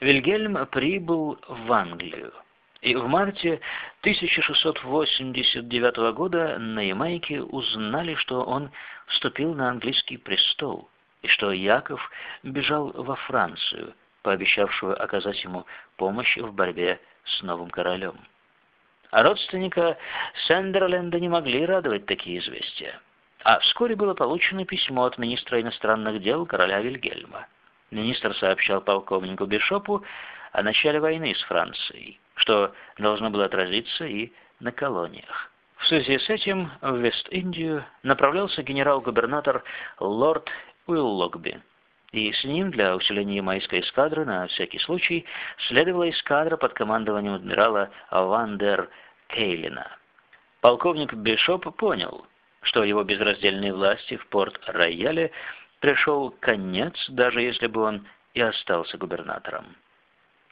Вильгельм прибыл в Англию. И в марте 1689 года на Ямайке узнали, что он вступил на английский престол, и что Яков бежал во Францию, пообещавшую оказать ему помощь в борьбе с новым королем. А родственника Сендерленда не могли радовать такие известия. А вскоре было получено письмо от министра иностранных дел короля Вильгельма. Министр сообщал полковнику Бишопу о начале войны с Францией, что должно было отразиться и на колониях. В связи с этим в Вест-Индию направлялся генерал-губернатор лорд Уиллогби, и с ним для усиления ямайской эскадры на всякий случай следовала эскадра под командованием адмирала Вандер Кейлина. Полковник Бишоп понял, что его безраздельной власти в Порт-Рояле пришел конец, даже если бы он и остался губернатором.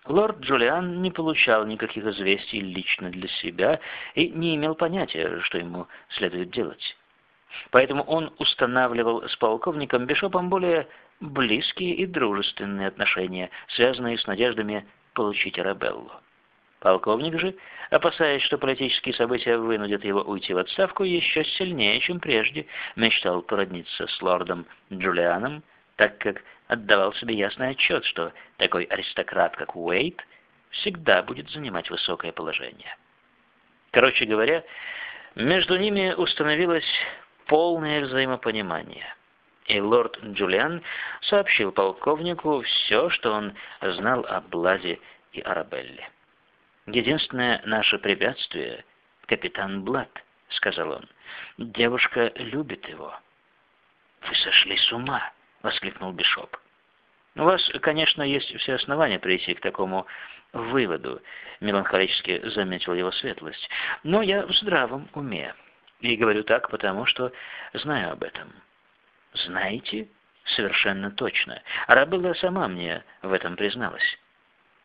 Лорд Джулиан не получал никаких известий лично для себя и не имел понятия, что ему следует делать. Поэтому он устанавливал с полковником Бишопом более близкие и дружественные отношения, связанные с надеждами получить Арабеллу. Полковник же, опасаясь, что политические события вынудят его уйти в отставку, еще сильнее, чем прежде, мечтал породниться с лордом Джулианом, так как отдавал себе ясный отчет, что такой аристократ, как Уэйт, всегда будет занимать высокое положение. Короче говоря, между ними установилось полное взаимопонимание. И лорд Джулиан сообщил полковнику все, что он знал о Бладе и Арабелле. «Единственное наше препятствие — капитан Блад», — сказал он. «Девушка любит его». «Вы сошли с ума!» — воскликнул Бишоп. «У вас, конечно, есть все основания прийти к такому выводу», — меланхолически заметил его светлость. «Но я в здравом уме. И говорю так, потому что знаю об этом». «Знаете?» «Совершенно точно. Арабелла сама мне в этом призналась».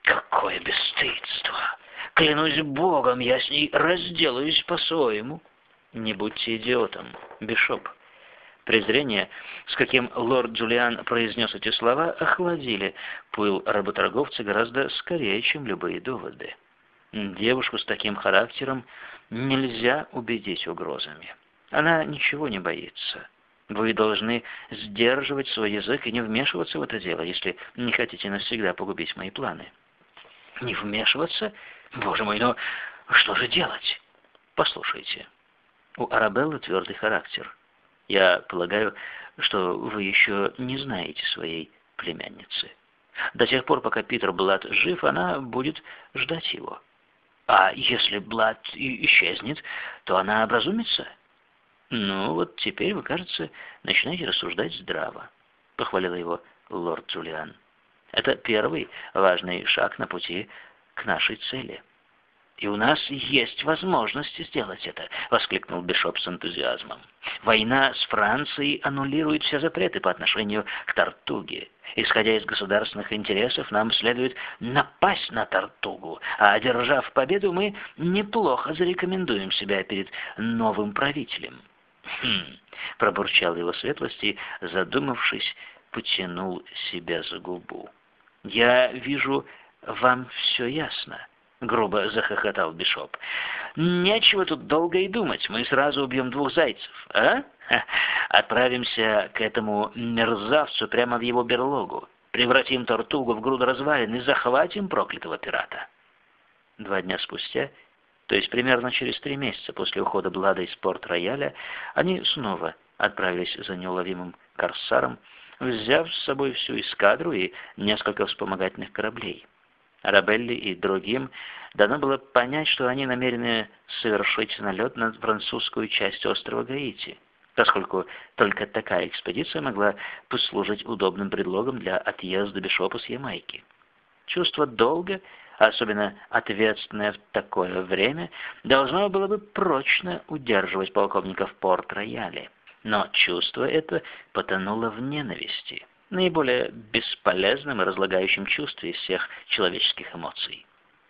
«Какое бесстыдство!» Клянусь Богом, я с ней разделаюсь по-своему. Не будьте идиотом, Бишоп. Презрение, с каким лорд Джулиан произнес эти слова, охладили пыл работорговца гораздо скорее, чем любые доводы. Девушку с таким характером нельзя убедить угрозами. Она ничего не боится. Вы должны сдерживать свой язык и не вмешиваться в это дело, если не хотите навсегда погубить мои планы. Не вмешиваться? Боже мой, но что же делать? Послушайте, у Арабеллы твердый характер. Я полагаю, что вы еще не знаете своей племянницы. До тех пор, пока Питер Блад жив, она будет ждать его. А если Блад исчезнет, то она образумится? Ну, вот теперь вы, кажется, начинаете рассуждать здраво, похвалил его лорд Джулиан. Это первый важный шаг на пути к нашей цели. «И у нас есть возможность сделать это», — воскликнул Бишоп с энтузиазмом. «Война с Францией аннулирует все запреты по отношению к Тартуге. Исходя из государственных интересов, нам следует напасть на Тартугу, а одержав победу, мы неплохо зарекомендуем себя перед новым правителем». «Хм», — пробурчал его светлости, задумавшись, потянул себя за губу. «Я вижу, вам все ясно», — грубо захохотал Бишоп. «Нечего тут долго и думать, мы сразу убьем двух зайцев, а? Отправимся к этому мерзавцу прямо в его берлогу, превратим Тортугу в груду развалин и захватим проклятого пирата». Два дня спустя, то есть примерно через три месяца после ухода Блада из порт-рояля, они снова отправились за неуловимым корсаром, взяв с собой всю эскадру и несколько вспомогательных кораблей. Арабелли и другим дано было понять, что они намерены совершить налет на французскую часть острова Гаити, поскольку только такая экспедиция могла послужить удобным предлогом для отъезда Бишопа с Ямайки. Чувство долга, особенно ответственное в такое время, должно было бы прочно удерживать полковника в Порт-Рояле. Но чувство это потонуло в ненависти наиболее бесполезном и разлагающем чувстве из всех человеческих эмоций.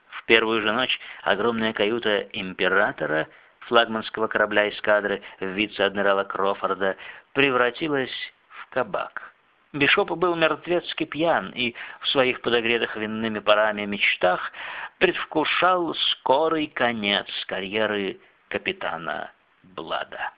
В первую же ночь огромная каюта императора, флагманского корабля эскадры, вице-адмирала Крофорда, превратилась в кабак. Бишоп был мертвецки пьян и в своих подогретых винными парами мечтах предвкушал скорый конец карьеры капитана Блада.